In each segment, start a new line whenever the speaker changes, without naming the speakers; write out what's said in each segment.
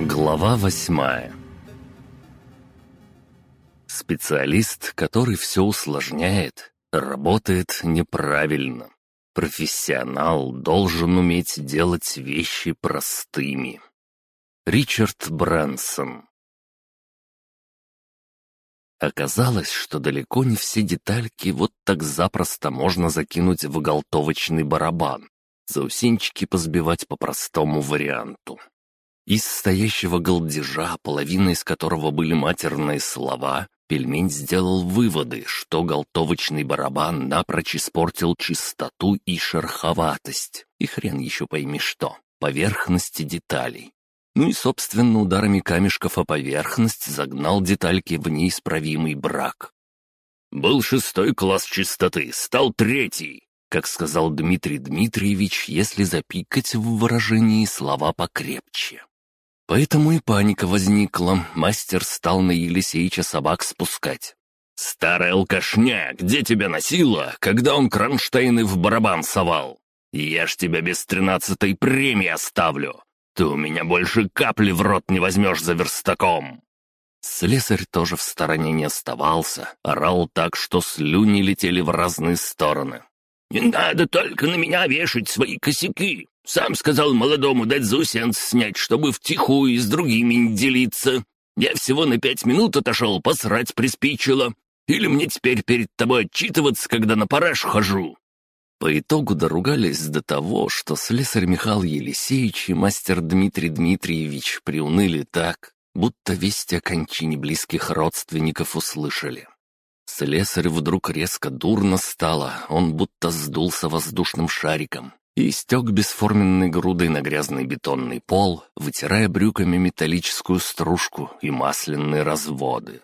Глава восьмая Специалист, который все усложняет, работает неправильно. Профессионал должен уметь делать вещи простыми. Ричард Брэнсон Оказалось, что далеко не все детальки вот так запросто можно закинуть в галтовочный барабан, заусенчики позбивать по простому варианту. Из стоящего голдежа, половина из которого были матерные слова, пельмень сделал выводы, что голтовочный барабан напрочь испортил чистоту и шероховатость, и хрен еще пойми что, поверхности деталей. Ну и, собственно, ударами камешков о поверхность загнал детальки в неисправимый брак. «Был шестой класс чистоты, стал третий», как сказал Дмитрий Дмитриевич, если запикать в выражении слова покрепче. Поэтому и паника возникла, мастер стал на Елисеича собак спускать. «Старая алкашня, где тебя носила, когда он кронштейны в барабан совал? Я ж тебя без тринадцатой премии оставлю. Ты у меня больше капли в рот не возьмешь за верстаком!» Слесарь тоже в стороне не оставался, орал так, что слюни летели в разные стороны. «Не надо только на меня вешать свои косяки! Сам сказал молодому дать заусенц снять, чтобы втихую с другими не делиться. Я всего на пять минут отошел, посрать приспичило. Или мне теперь перед тобой отчитываться, когда на параж хожу?» По итогу доругались до того, что слесарь Михаил Елисеевич и мастер Дмитрий Дмитриевич приуныли так, будто вести о кончине близких родственников услышали. Слесарь вдруг резко дурно стало, он будто сдулся воздушным шариком и стек бесформенной грудой на грязный бетонный пол, вытирая брюками металлическую стружку и масляные разводы.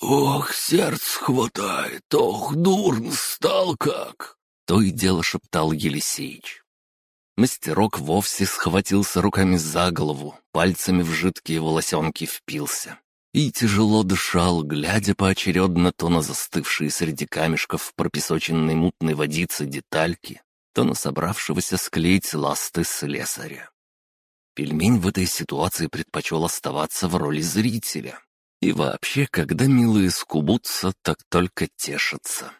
«Ох, сердце хватает, ох, дурно стал как!» То и дело шептал Елисеич. Мастерок вовсе схватился руками за голову, пальцами в жидкие волосенки впился. И тяжело дышал, глядя поочередно то на застывшие среди камешков пропесоченной мутной водицы детальки, то на собравшегося склеить ласты слесаря. Пельмень в этой ситуации предпочел оставаться в роли зрителя. И вообще, когда милые скубутся, так только тешатся.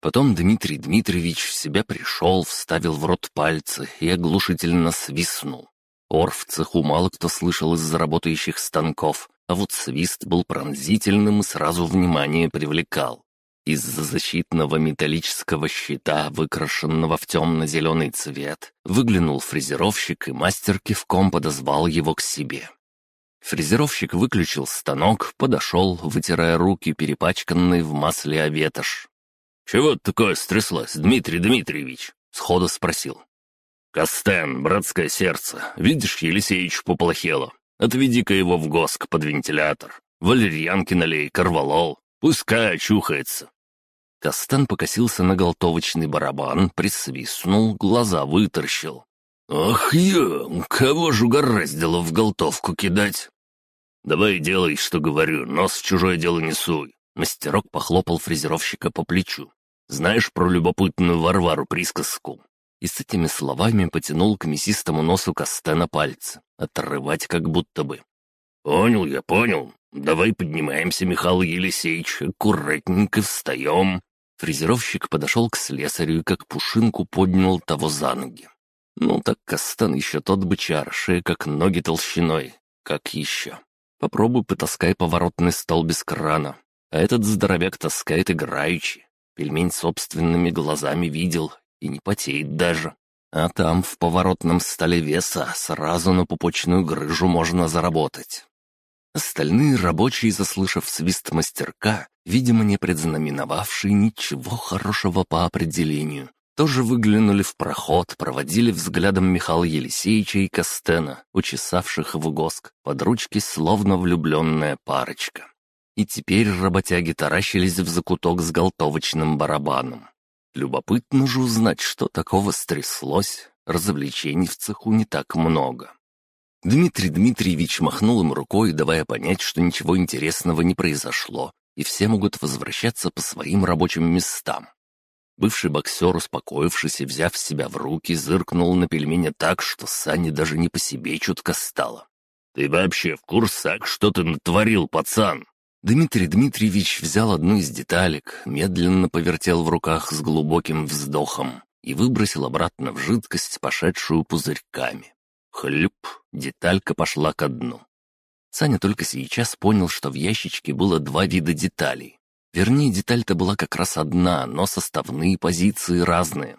Потом Дмитрий Дмитриевич в себя пришел, вставил в рот пальцы и оглушительно свистнул. Ор в цеху мало кто слышал из-за работающих станков, а вот свист был пронзительным и сразу внимание привлекал. Из-за защитного металлического щита, выкрашенного в темно-зеленый цвет, выглянул фрезеровщик, и мастер кивком подозвал его к себе. Фрезеровщик выключил станок, подошел, вытирая руки, перепачканные в масле оветошь. «Чего такое стряслось, Дмитрий Дмитриевич?» — сходу спросил. «Костен, братское сердце, видишь, Елисеевич поплохело. Отведи-ка его в госк под вентилятор. Валерьянки налей, корвалол. Пускай очухается. Костан покосился на голтовочный барабан, присвистнул, глаза вытаращил. «Ах я, кого ж угораздило в голтовку кидать?» «Давай делай, что говорю, нос в чужое дело не суй». Мастерок похлопал фрезеровщика по плечу. «Знаешь про любопытную Варвару присказку?» И с этими словами потянул к мясистому носу Костена пальцы, отрывать как будто бы. «Понял я, понял. Давай поднимаемся, Михаил Елисеевич, аккуратненько встаем. Фрезеровщик подошел к слесарю и как пушинку поднял того за ноги. Ну так Кастан еще тот бычар, шея как ноги толщиной. Как еще? Попробуй потаскай поворотный стол без крана. А этот здоровяк таскает играючи. Пельмень собственными глазами видел и не потеет даже. А там, в поворотном столе веса, сразу на пупочную грыжу можно заработать. Остальные рабочие, заслышав свист мастерка, видимо, не предзнаменовавшие ничего хорошего по определению, тоже выглянули в проход, проводили взглядом Михаила Елисеевича и Костена, учесавших в госк, под ручки словно влюбленная парочка. И теперь работяги таращились в закуток с голтовочным барабаном. Любопытно же узнать, что такого стряслось. Развлечений в цеху не так много. Дмитрий Дмитриевич махнул им рукой, давая понять, что ничего интересного не произошло, и все могут возвращаться по своим рабочим местам. Бывший боксер, успокоившись и взяв себя в руки, зыркнул на пельменя так, что Сане даже не по себе чутко стало. «Ты вообще в курсах, что ты натворил, пацан?»
Дмитрий Дмитриевич взял одну из деталек, медленно повертел в руках с глубоким вздохом и выбросил обратно в жидкость, пошедшую пузырьками. Хлюп, деталька пошла ко дну. Саня только сейчас понял, что в ящичке было два вида деталей. Вернее, деталь-то была как раз одна, но составные позиции разные.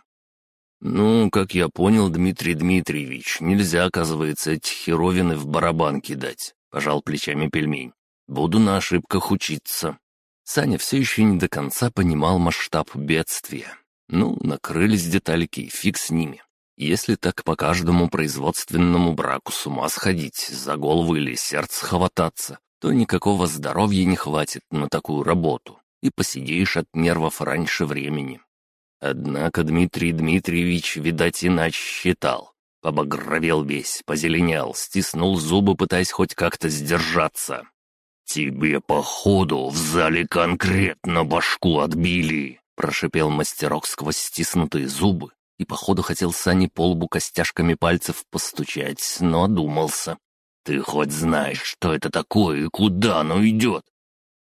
«Ну, как я понял, Дмитрий Дмитриевич, нельзя, оказывается, эти херовины в барабан кидать», — пожал плечами пельмень. «Буду на ошибках учиться».
Саня все еще не до конца понимал масштаб бедствия. Ну, накрылись детальки, фиг с ними. Если так по каждому производственному браку с ума сходить, за голову или сердце хвататься, то никакого здоровья не хватит на такую работу, и посидишь от нервов раньше времени. Однако Дмитрий Дмитриевич, видать, иначе считал. Побагровел весь, позеленел, стиснул зубы, пытаясь хоть как-то сдержаться.
«Тебе, походу, в зале конкретно башку отбили!» Прошипел мастерок сквозь стиснутые зубы и, походу, хотел Сане по лбу костяшками пальцев постучать, но одумался. «Ты хоть знаешь, что это такое и куда оно идет?»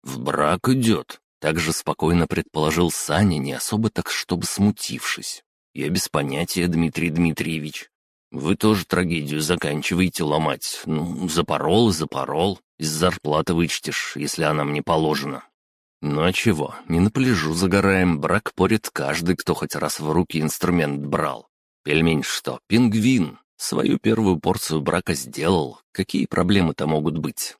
«В брак идет», также спокойно предположил Саня, не особо так, чтобы смутившись. «Я без понятия, Дмитрий Дмитриевич. Вы тоже трагедию заканчиваете ломать. Ну, запорол и запорол. Из зарплаты вычтешь, если она мне положена. Ну а чего, не на пляжу загораем, брак порит каждый, кто хоть раз в руки инструмент брал. Пельмень что, пингвин? Свою первую порцию брака сделал. Какие проблемы-то могут быть?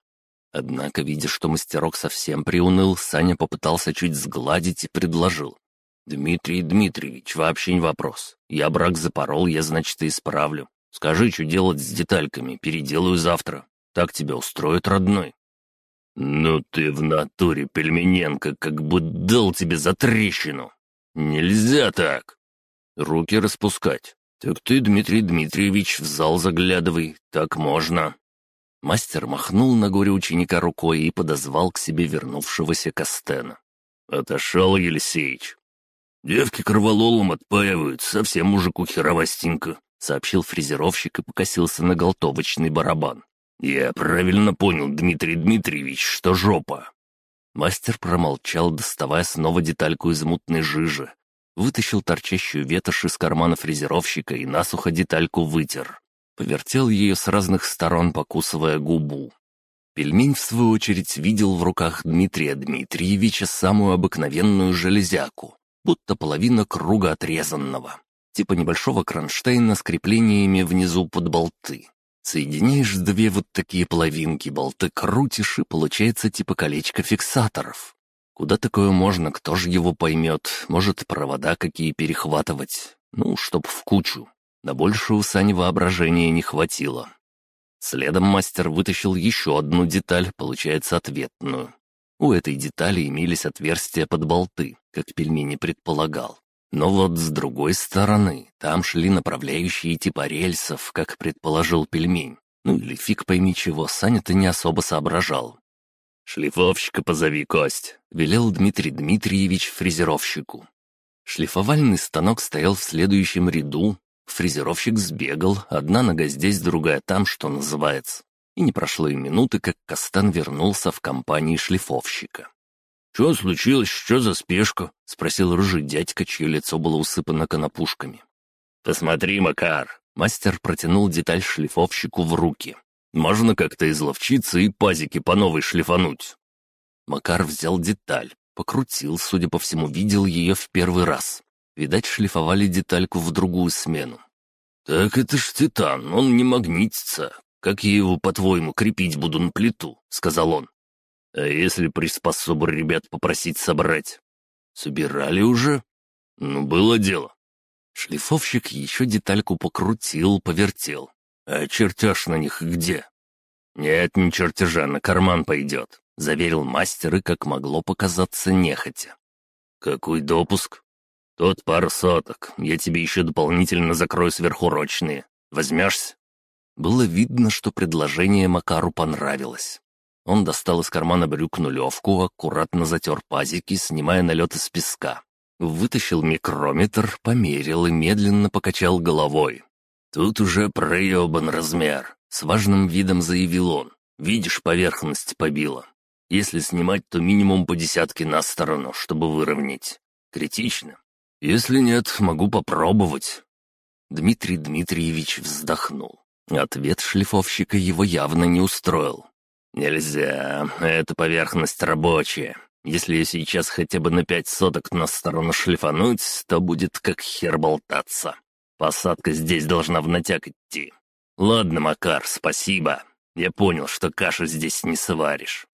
Однако, видя, что мастерок совсем приуныл, Саня попытался чуть сгладить и предложил. «Дмитрий Дмитриевич, вообще не вопрос. Я брак запорол, я, значит, и исправлю. Скажи, что делать с детальками, переделаю завтра. Так тебя устроит, родной?»
«Ну ты в натуре, Пельмененко, как бы дал тебе за трещину. Нельзя так!»
«Руки распускать. Так ты, Дмитрий Дмитриевич, в зал заглядывай, так можно». Мастер махнул на горе ученика рукой и подозвал к себе вернувшегося Костена.
«Отошел, Елисеич». «Девки кровололом отпаивают, совсем мужику херовостенько», — сообщил фрезеровщик и покосился на голтовочный барабан. «Я правильно понял, Дмитрий Дмитриевич, что жопа».
Мастер промолчал, доставая снова детальку из мутной жижи. Вытащил торчащую ветошь из кармана фрезеровщика и насухо детальку вытер. Повертел ее с разных сторон, покусывая губу. Пельмень, в свою очередь, видел в руках Дмитрия Дмитриевича самую обыкновенную железяку, будто половина круга отрезанного, типа небольшого кронштейна с креплениями внизу под болты. Соединяешь две вот такие половинки, болты крутишь, и получается типа колечко фиксаторов. Куда такое можно, кто же его поймет? Может, провода какие перехватывать? Ну, чтоб в кучу. На больше у Сани воображения не хватило. Следом мастер вытащил еще одну деталь, получается ответную. У этой детали имелись отверстия под болты, как пельмени предполагал. Но вот с другой стороны, там шли направляющие типа рельсов, как предположил пельмень. Ну или фиг пойми чего, Саня-то не особо соображал.
«Шлифовщика позови, Кость», —
велел Дмитрий Дмитриевич фрезеровщику. Шлифовальный станок стоял в следующем ряду, Фрезеровщик сбегал, одна нога здесь, другая там, что называется. И не прошло и минуты, как Костан вернулся в компании шлифовщика.
«Что случилось? Что за спешка?»
— спросил рыжий дядька, чье лицо было усыпано конопушками.
«Посмотри, Макар!»
— мастер протянул деталь шлифовщику в руки.
«Можно как-то изловчиться и пазики по новой шлифануть?»
Макар взял деталь, покрутил, судя по всему, видел ее в первый раз. Видать, шлифовали детальку в другую смену.
«Так это ж титан, он не магнитится. Как я его, по-твоему, крепить буду на плиту?» — сказал он. «А если приспособы ребят попросить собрать?» «Собирали уже?» «Ну, было дело».
Шлифовщик еще детальку покрутил, повертел.
«А чертеж на них где?»
«Нет, не чертежа, на карман пойдет», — заверил мастер и, как могло показаться, нехотя.
«Какой допуск?» «Тут пару соток. Я тебе еще дополнительно закрою сверхурочные. Возьмешься?»
Было видно, что предложение Макару понравилось. Он достал из кармана брюк нулевку, аккуратно затер пазики, снимая налет из песка. Вытащил микрометр, померил и медленно покачал головой.
«Тут уже проебан размер. С важным видом заявил он. «Видишь, поверхность побила. Если снимать, то минимум по десятке на сторону, чтобы выровнять. Критично. Если нет, могу попробовать». Дмитрий Дмитриевич вздохнул. Ответ шлифовщика его явно не устроил. «Нельзя, эта поверхность рабочая. Если ее сейчас хотя бы на пять соток на сторону шлифануть, то будет как хер болтаться. Посадка здесь должна в натяг идти. Ладно, Макар, спасибо. Я понял, что кашу здесь не сваришь.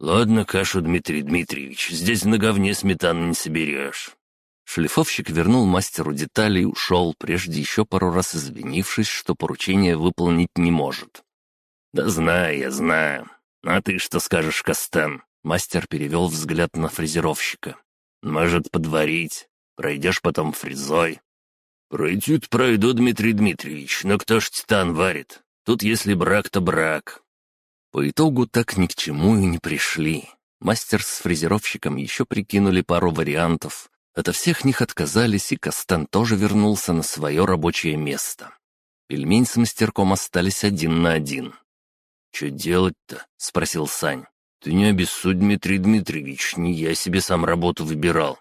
Ладно, кашу, Дмитрий Дмитриевич, здесь на говне сметану не соберешь. Шлифовщик вернул мастеру детали и ушел, прежде еще пару раз извинившись, что поручение выполнить не может. «Да знаю я, знаю. А ты что скажешь, Костен?» Мастер перевел взгляд на фрезеровщика. «Может, подварить? Пройдешь потом фрезой?» «Пройдет, пройду, Дмитрий Дмитриевич, но кто ж титан варит? Тут если брак, то брак». По итогу так ни к чему и не пришли. Мастер с фрезеровщиком еще прикинули пару вариантов. Ото всех них отказались, и Костан тоже вернулся на свое рабочее место. Пельмень с мастерком остались один на один. «Че делать-то?» — спросил Сань. «Ты не обессудь, Дмитрий Дмитриевич, не я себе сам работу выбирал».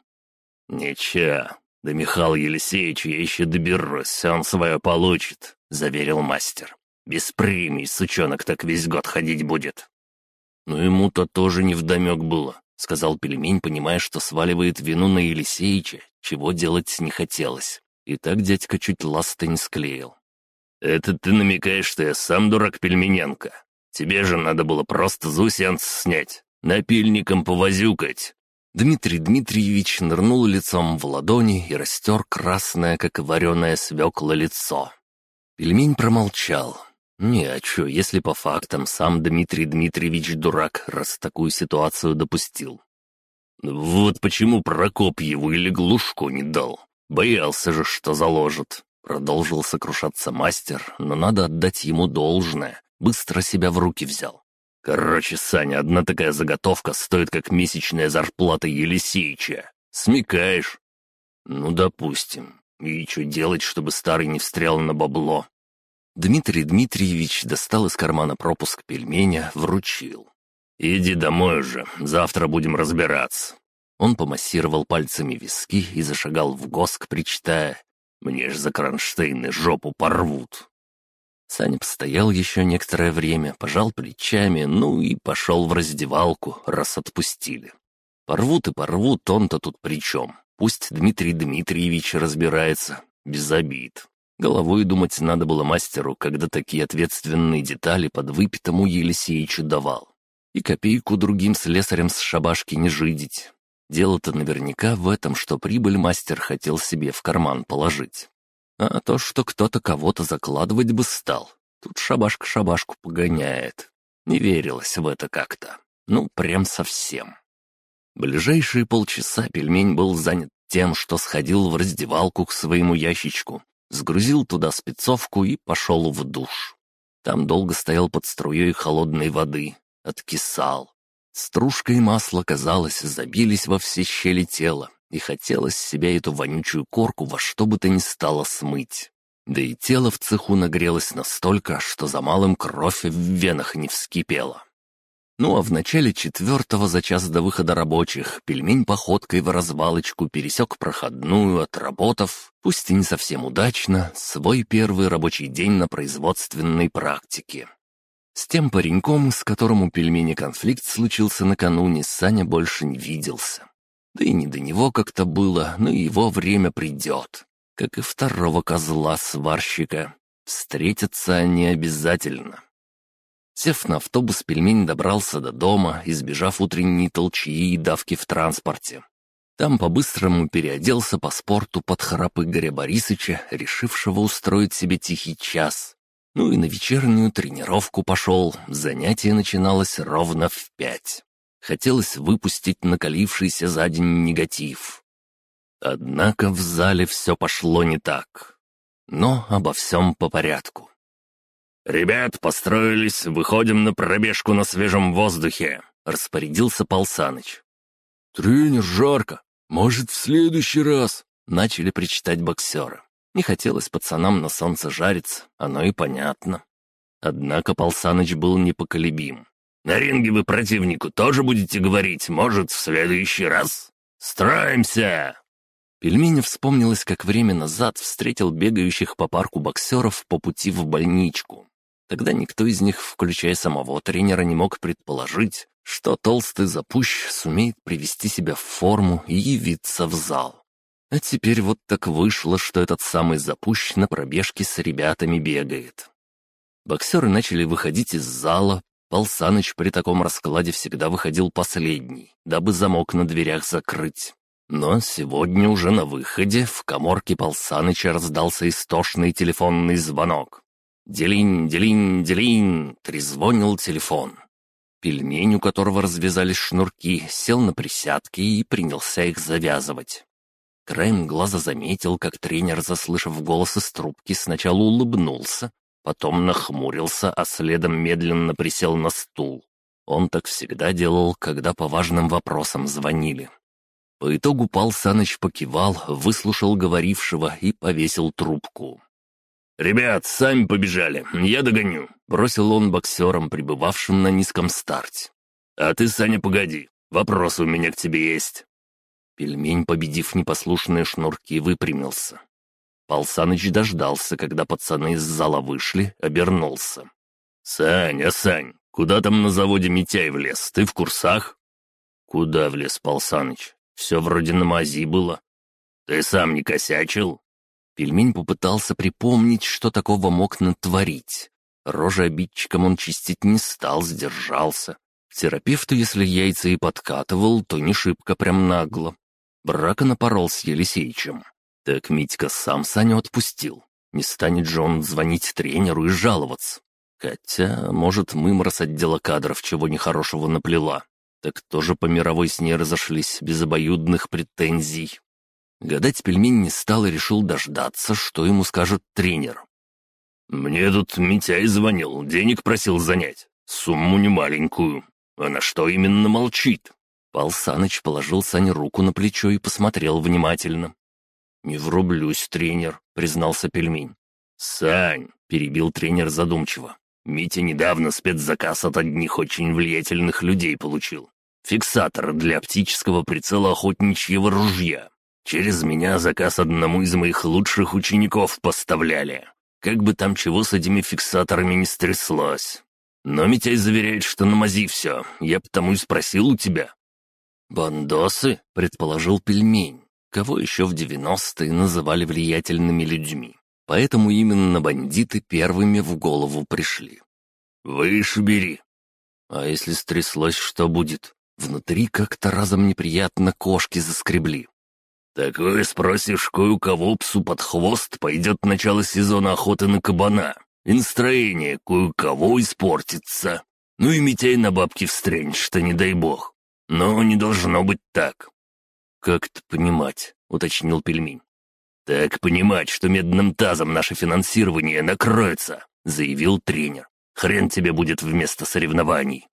«Ничего, до Михаила Елисеевича я еще доберусь, он свое получит», — заверил мастер. «Без премий сучонок так весь год ходить будет». «Ну ему-то тоже невдомек было», — сказал пельмень, понимая, что сваливает вину на Елисеича, чего делать не хотелось. И так дядька чуть ласты не склеил. «Это ты намекаешь, что я сам дурак Пельмененко? Тебе же надо было просто заусенц снять, напильником повозюкать». Дмитрий Дмитриевич нырнул лицом в ладони и растер красное, как вареное свекла, лицо. Пельмень промолчал. «Не, а чё, если по фактам сам Дмитрий Дмитриевич дурак, раз такую ситуацию допустил?» «Вот почему Прокоп его или глушку не дал. Боялся же, что заложит». Продолжил сокрушаться мастер, но надо отдать ему должное быстро себя в руки взял. «Короче, Саня, одна такая заготовка стоит как месячная зарплата Елисеича. Смекаешь?» «Ну, допустим. И что делать, чтобы старый не встрял на бабло?» Дмитрий Дмитриевич достал из кармана пропуск пельменя, вручил. «Иди домой уже, завтра будем разбираться». Он помассировал пальцами виски и зашагал в госк, причитая. «Мне ж за кронштейны жопу порвут». Саня постоял еще некоторое время, пожал плечами, ну и пошел в раздевалку, раз отпустили. Порвут и порвут, он-то тут при чем? Пусть Дмитрий Дмитриевич разбирается, без обид. Головой думать надо было мастеру, когда такие ответственные детали под выпитому Елисеичу давал. И копейку другим слесарям с шабашки не жидить. Дело-то наверняка в этом, что прибыль мастер хотел себе в карман положить. А то, что кто-то кого-то закладывать бы стал, тут шабашка шабашку погоняет. Не верилось в это как-то. Ну, прям совсем. Ближайшие полчаса пельмень был занят тем, что сходил в раздевалку к своему ящичку, сгрузил туда спецовку и пошел в душ. Там долго стоял под струей холодной воды, откисал. Стружка и масло, казалось, забились во все щели тела, и хотелось себя эту вонючую корку во что бы то ни стало смыть. Да и тело в цеху нагрелось настолько, что за малым кровь в венах не вскипела. Ну а в начале четвертого за час до выхода рабочих пельмень походкой в развалочку пересек проходную, отработав, пусть и не совсем удачно, свой первый рабочий день на производственной практике. С тем пареньком, с которым у пельмени конфликт случился накануне, Саня больше не виделся. Да и не до него как-то было, но его время придет. Как и второго козла-сварщика. Встретятся они обязательно. Сев на автобус, пельмень добрался до дома, избежав утренней толчии и давки в транспорте. Там по-быстрому переоделся по спорту под храп Игоря Борисовича, решившего устроить себе тихий час. Ну и на вечернюю тренировку пошел, занятие начиналось ровно в пять. Хотелось выпустить накалившийся за день негатив. Однако в зале все пошло не так. Но обо всем по порядку. «Ребят, построились, выходим на пробежку на свежем воздухе», — распорядился Пал Саныч.
«Тренер, жарко. Может, в следующий раз?»
— начали причитать боксеры. Не хотелось пацанам на солнце жариться, оно и понятно.
Однако Полсаныч был непоколебим.
«На ринге вы противнику тоже будете говорить, может, в следующий раз? Строимся!»
Пельменев вспомнилось, как время назад встретил бегающих по парку боксеров по пути в больничку. Тогда никто из них, включая самого тренера, не мог предположить, что толстый запущ сумеет привести себя в форму и явиться в зал. А теперь вот так вышло, что этот самый запущ на пробежке с ребятами бегает. Боксеры начали выходить из зала. Пал Саныч при таком раскладе всегда выходил последний, дабы замок на дверях закрыть. Но сегодня уже на выходе в коморке Пал Саныча раздался истошный телефонный звонок. «Делинь, делинь, делинь!» — трезвонил телефон. Пельмень, у которого развязались шнурки, сел на присядки и принялся их завязывать. Краем глаза заметил, как тренер, заслышав голос из трубки, сначала улыбнулся, потом нахмурился, а следом медленно присел на стул. Он так всегда делал, когда по важным вопросам звонили. По итогу Пал Саныч покивал, выслушал говорившего и повесил трубку.
«Ребят, сами побежали, я догоню», — бросил он боксерам, пребывавшим на низком старте. «А ты, Саня, погоди, вопрос у меня к тебе есть».
Пельмень, победив непослушные шнурки, выпрямился. Пал Саныч дождался, когда пацаны из зала вышли, обернулся.
«Саня, Сань, куда там на заводе Митяй влез? Ты в курсах?»
«Куда влез, Пал Саныч? Все вроде на мази было».
«Ты сам не косячил?»
Пельмень попытался припомнить, что такого мог натворить. Рожа обидчиком он чистить не стал, сдержался. Терапевту, если яйца и подкатывал, то не шибко прям нагло. Брака напорол с Елисеичем. Так Митька сам Саню отпустил. Не станет же он звонить тренеру и жаловаться. Хотя, может, мымра с отдела кадров чего нехорошего наплела. Так тоже по мировой с ней разошлись без обоюдных претензий. Гадать пельмень не стал и решил дождаться, что ему скажет тренер.
«Мне тут Митяй звонил, денег просил занять. Сумму немаленькую. А на что именно молчит?»
Пал Саныч положил Сане руку на плечо и посмотрел внимательно. «Не врублюсь, тренер», — признался пельмень.
«Сань», — перебил тренер задумчиво, — «Митя недавно спецзаказ от одних очень влиятельных людей получил. Фиксатор для оптического прицела охотничьего ружья. Через меня заказ одному из моих лучших учеников поставляли. Как бы там чего с этими фиксаторами не стряслось. Но Митяй заверяет, что на мази все. Я потому и спросил у тебя».
«Бандосы?» — предположил пельмень. Кого еще в девяностые называли влиятельными людьми. Поэтому именно бандиты первыми в голову пришли.
«Выше бери».
А если стряслось, что будет? Внутри как-то разом неприятно кошки заскребли.
«Такое спросишь кое-кого псу под хвост, пойдет начало сезона охоты на кабана, и настроение кое-кого испортится. Ну и Митяй на бабки встрянь, что не дай бог. Но не должно быть так».
«Как это понимать?» — уточнил пельмень.
«Так понимать, что медным тазом наше финансирование накроется», — заявил тренер. «Хрен тебе будет вместо соревнований».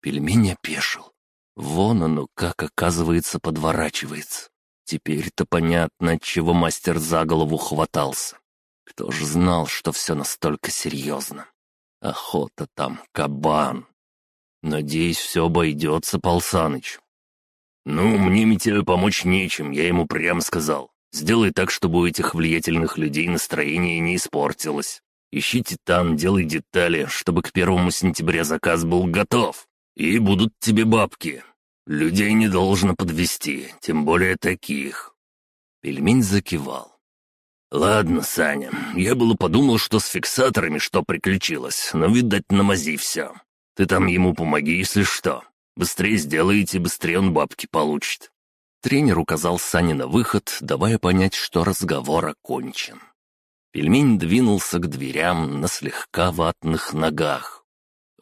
Пельмень опешил. Вон оно как, оказывается, подворачивается. Теперь-то понятно, чего мастер за голову хватался. Кто ж знал, что все настолько серьезно? Охота там, кабан. Надеюсь, все обойдется, Полсаныч.
Ну, мне Митяю помочь нечем, я ему прямо сказал. Сделай так, чтобы у этих влиятельных людей настроение не испортилось. Ищи титан, делай детали, чтобы к первому сентября заказ был готов. И будут тебе бабки. Людей не должно подвести, тем более таких».
Пельмень закивал.
«Ладно, Саня, я было подумал, что с фиксаторами что приключилось, но, видать, на мази все. Ты там ему помоги, если что. Быстрее сделаете, быстрее он бабки получит».
Тренер указал Сане на выход, давая понять, что разговор окончен. Пельмень двинулся к дверям на слегка ватных ногах.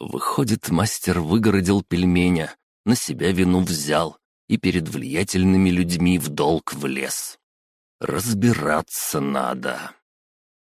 Выходит, мастер выгородил пельменя, на себя вину взял и перед влиятельными людьми в долг влез. Разбираться надо.